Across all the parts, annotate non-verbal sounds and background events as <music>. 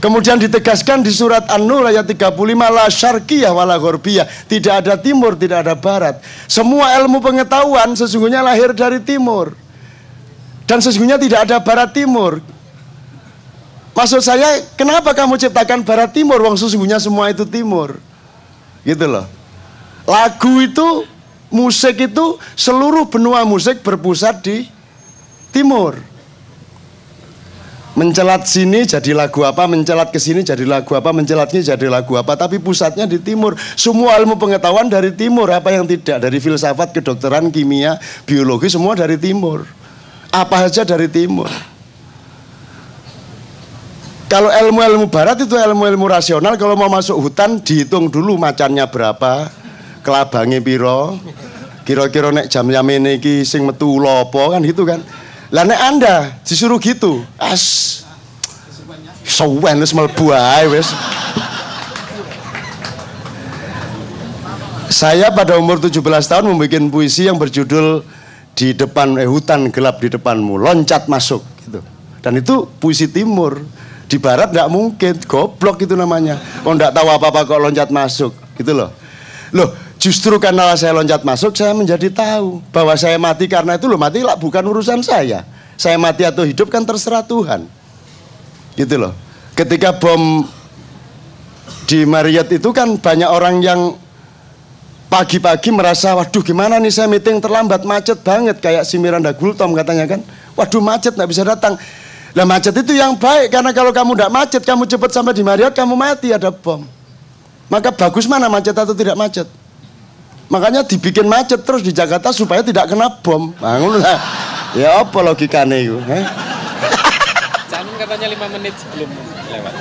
Kemudian ditegaskan di surat An-Nur ayat 35 la syarqiyah wala ghorbiyah. Tidak ada timur, tidak ada barat. Semua ilmu pengetahuan sesungguhnya lahir dari timur. Dan sesungguhnya tidak ada barat timur. Maksud saya, kenapa kamu ciptakan barat timur wong sesungguhnya semua itu timur? Gitu loh. Lagu itu, musik itu seluruh benua musik berpusat di timur mencelat sini jadi lagu apa, mencelat ke sini jadi lagu apa, mencelatnya jadi lagu apa, tapi pusatnya di timur. Semua ilmu pengetahuan dari timur, apa yang tidak dari filsafat, kedokteran, kimia, biologi semua dari timur. Apa saja dari timur. Kalau ilmu-ilmu barat itu ilmu-ilmu rasional, kalau mau masuk hutan dihitung dulu macannya berapa, kelabangnya piro, kira-kira nek jam jam ini sing metu lopo kan gitu kan. Lah nek Anda disuruh gitu, as sawen wis mlebu ae wis. Saya pada umur 17 tahun membuat puisi yang berjudul di depan eh, hutan gelap di depanmu, loncat masuk gitu. Dan itu puisi timur. Di barat nggak mungkin, goblok itu namanya. Oh nggak tahu apa-apa kok loncat masuk, gitu loh. Loh, Justru karena saya loncat masuk, saya menjadi tahu bahwa saya mati karena itu loh mati lah bukan urusan saya. Saya mati atau hidup kan terserah Tuhan. Gitu loh. Ketika bom di Marriott itu kan banyak orang yang pagi-pagi merasa waduh gimana nih saya meeting terlambat macet banget kayak si Miranda Gultom katanya kan. Waduh macet nggak bisa datang. Lah macet itu yang baik karena kalau kamu tidak macet kamu cepat sampai di Marriott kamu mati ada bom. Maka bagus mana macet atau tidak macet? Makanya dibikin macet terus di Jakarta supaya tidak kena bom. Bangun lah. Ya apa logikanya itu? Eh? Jangan katanya lima menit sebelum lewat.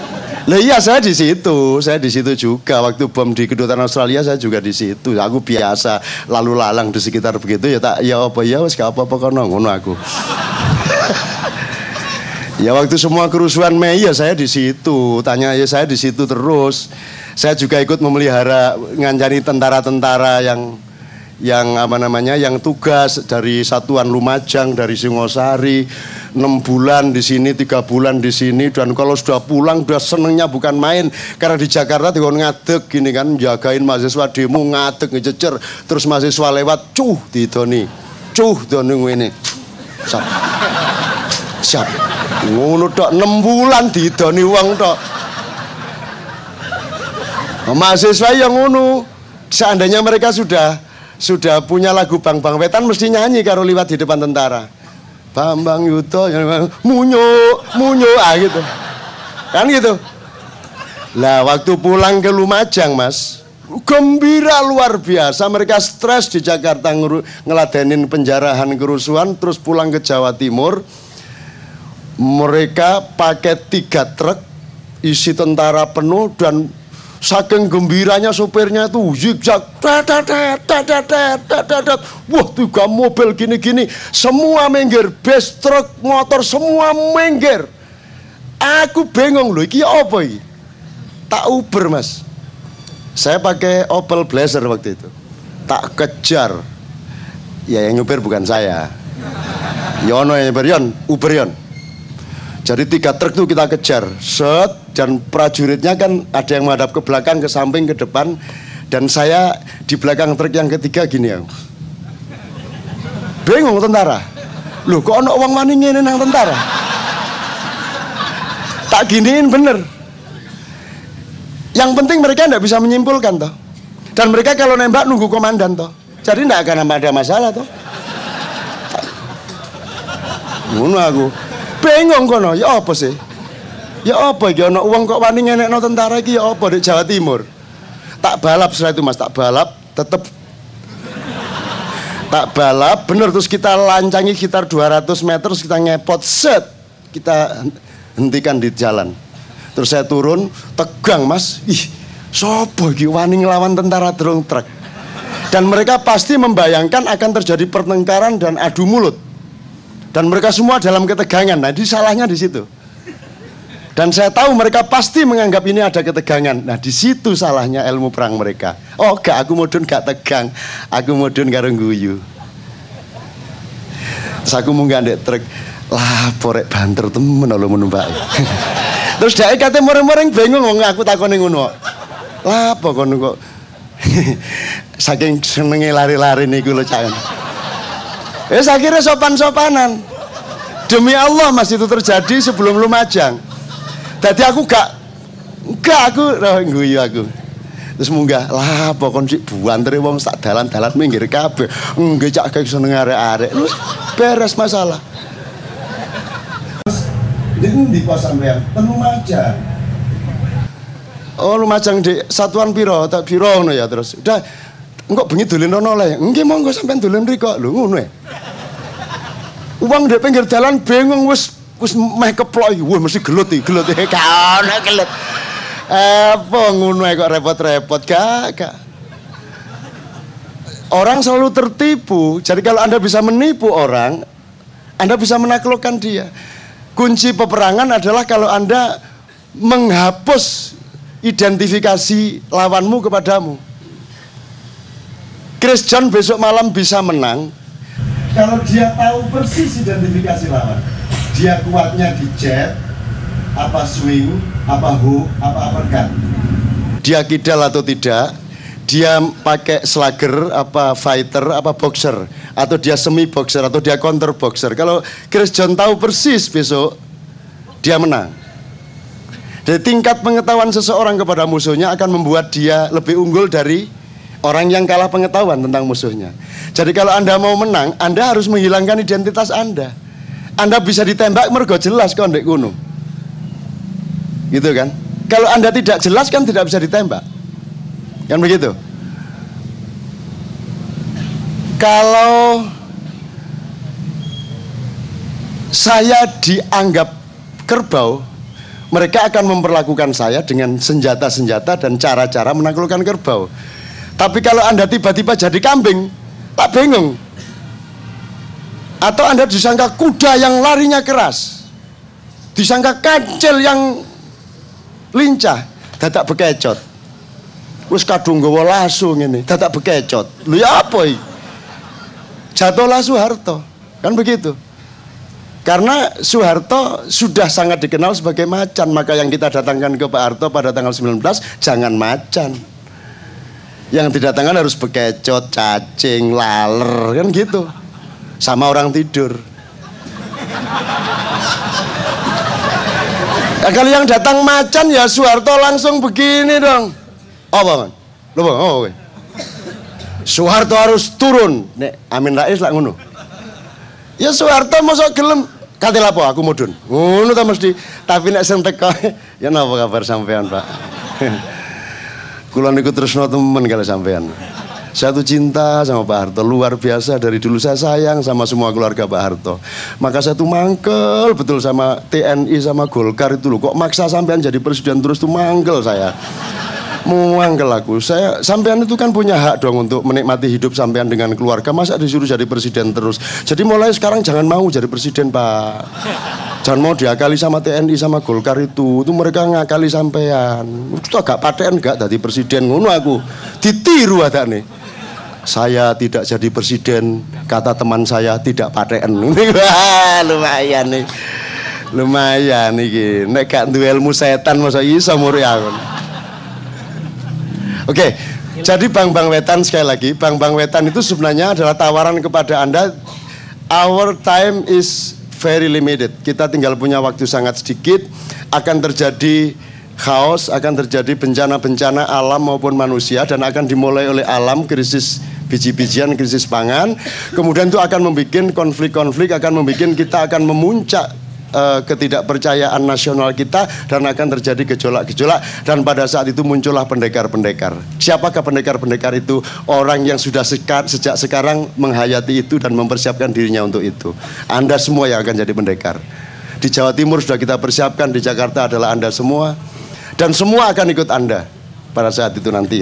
Lah iya saya di situ, saya di situ juga. Waktu bom di kedutaan Australia saya juga di situ. Aku biasa lalu lalang di sekitar begitu ya tak ya apa ya wes apa apa kono ngono aku. Ya waktu semua kerusuhan Mei ya saya di situ. Tanya ya saya di situ terus. Saya juga ikut memelihara ngancani tentara-tentara yang yang apa namanya yang tugas dari Satuan Lumajang dari Singosari. Enam bulan di sini tiga bulan di sini dan kalau sudah pulang sudah senengnya bukan main. Karena di Jakarta dikon ngadeg gini kan jagain mahasiswa demo ngadeg ngececer terus mahasiswa lewat cuh di doni cuh doni ini siap. Siap ngono dok enam bulan di doni uang dok mahasiswa yang ngono. Seandainya mereka sudah sudah punya lagu Bang Bang Wetan mesti nyanyi karo liwat di depan tentara. Bambang Yuto munyo munyo ah gitu. Kan gitu? Lah waktu pulang ke Lumajang mas gembira luar biasa. Mereka stres di Jakarta ngeladenin penjarahan kerusuhan terus pulang ke Jawa Timur mereka pakai tiga truk isi tentara penuh dan Saking gembiranya sopirnya itu zigzag, wah tiga mobil gini-gini, semua minggir, bus, truk, motor, semua minggir. Aku bingung loh, ini apa ini? Tak Uber mas. Saya pakai Opel Blazer waktu itu. Tak kejar. Ya yang nyupir bukan saya. Yono yang nyupir, Yon, Uber Yon. Jadi tiga truk itu kita kejar, set dan prajuritnya kan ada yang menghadap ke belakang, ke samping, ke depan, dan saya di belakang truk yang ketiga gini ya. Bingung tentara. Loh kok ada uang maning ini nang tentara? Tak giniin bener. Yang penting mereka tidak bisa menyimpulkan toh. Dan mereka kalau nembak nunggu komandan toh. Jadi tidak akan ada masalah toh. Ngono aku. Bingung kono, ya apa sih? Ya apa iki? Ana uang kok wani ngenekno tentara iki? Ya apa di Jawa Timur? Tak balap setelah itu Mas, tak balap tetep. Tak balap bener terus kita lancangi sekitar 200 meter terus kita ngepot set. Kita hentikan di jalan. Terus saya turun tegang mas. Ih sopo iki wani ngelawan tentara drone truk dan mereka pasti membayangkan akan terjadi pertengkaran dan adu mulut dan mereka semua dalam ketegangan. Nah, di salahnya di situ. Dan saya tahu mereka pasti menganggap ini ada ketegangan. Nah, di situ salahnya ilmu perang mereka. Oh, gak aku mudun gak tegang. Aku mudun karo guyu. Terus aku munggah ndek truk. Lah, porek banter temen lo menumpak. <laughs> Terus dia kate moreng-moreng bingung wong aku takoni ngono. Lah apa kok <laughs> saking senenge lari-lari niku lho cak. Saya kira sopan-sopanan. Demi Allah Mas itu terjadi sebelum Lumajang. Jadi aku gak gak aku oh, guyu aku. Terus munggah lah apa kon sik buantere wong sak dalan-dalan minggir kabeh. Nggih cak kayak seneng arek-arek. Terus beres masalah. Ini di pos sampean? Ten Lumajang. Oh Lumajang di satuan piro, tak piro ngono ya terus. Udah engkok bengi dolen rono le. Nggih monggo sampean dolen mriko. Lho ngono ya. Uang di pinggir jalan bingung wis wis meh keplok iki. Wah mesti gelut iki, gelut iki. Gak gelut. Apa ngono ae kok repot-repot gak. Orang selalu tertipu. Jadi kalau Anda bisa menipu orang, Anda bisa menaklukkan dia. Kunci peperangan adalah kalau Anda menghapus identifikasi lawanmu kepadamu. Chris John besok malam bisa menang kalau dia tahu persis identifikasi lawan. Dia kuatnya di jab, apa swing, apa hook, apa uppercut. Dia kidal atau tidak, dia pakai slugger, apa fighter, apa boxer, atau dia semi boxer, atau dia counter boxer. Kalau Chris John tahu persis besok, dia menang. Jadi tingkat pengetahuan seseorang kepada musuhnya akan membuat dia lebih unggul dari orang yang kalah pengetahuan tentang musuhnya. Jadi kalau Anda mau menang, Anda harus menghilangkan identitas Anda. Anda bisa ditembak mergo jelas kok ndek gunung. Gitu kan? Kalau Anda tidak jelas kan tidak bisa ditembak. Kan begitu? Kalau saya dianggap kerbau, mereka akan memperlakukan saya dengan senjata-senjata dan cara-cara menaklukkan kerbau. Tapi kalau Anda tiba-tiba jadi kambing, tak bingung. Atau Anda disangka kuda yang larinya keras. Disangka kancil yang lincah, dadak bekecot. Wis kadung gawa lasu ngene, dadak bekecot. Lho ya apa iki? Jatuhlah Soeharto. Kan begitu. Karena Soeharto sudah sangat dikenal sebagai macan, maka yang kita datangkan ke Pak Harto pada tanggal 19 jangan macan. Yang didatangkan harus bekecot, cacing, laler, kan gitu. Sama orang tidur. Nah, kalau yang datang macan ya Soeharto langsung begini dong. Apa man? Loh, bang, oh, okay. Soeharto harus turun. Nek Amin Rais lah ngono. Ya Soeharto mosok gelem katil apa aku mudun. Ngono ta mesti. Tapi nek sing teko <laughs> ya napa kabar sampean, Pak? <laughs> Kula niku terus temen kalau sampean. Saya tuh cinta sama Pak Harto luar biasa dari dulu saya sayang sama semua keluarga Pak Harto. Maka saya tuh mangkel betul sama TNI sama Golkar itu loh. Kok maksa sampean jadi presiden terus tuh mangkel saya. Mangkel aku. Saya sampean itu kan punya hak dong untuk menikmati hidup sampean dengan keluarga. Masa disuruh jadi presiden terus. Jadi mulai sekarang jangan mau jadi presiden Pak. Jangan mau diakali sama TNI sama Golkar itu. Itu mereka ngakali sampean. Itu agak paten enggak jadi presiden ngono aku. Ditiru ada nih saya tidak jadi presiden kata teman saya tidak paten <laughs> lumayan nih lumayan nih nek gak duwe ilmu setan masa iso muri aku oke jadi Bang Wetan sekali lagi Bang Wetan itu sebenarnya adalah tawaran kepada Anda our time is very limited. Kita tinggal punya waktu sangat sedikit akan terjadi chaos akan terjadi bencana-bencana alam maupun manusia dan akan dimulai oleh alam krisis biji-bijian krisis pangan. Kemudian itu akan membuat konflik-konflik akan membuat kita akan memuncak uh, ketidakpercayaan nasional kita dan akan terjadi gejolak-gejolak dan pada saat itu muncullah pendekar-pendekar. Siapakah pendekar-pendekar itu? Orang yang sudah sekar, sejak sekarang menghayati itu dan mempersiapkan dirinya untuk itu. Anda semua yang akan jadi pendekar. Di Jawa Timur sudah kita persiapkan, di Jakarta adalah Anda semua dan semua akan ikut Anda pada saat itu nanti.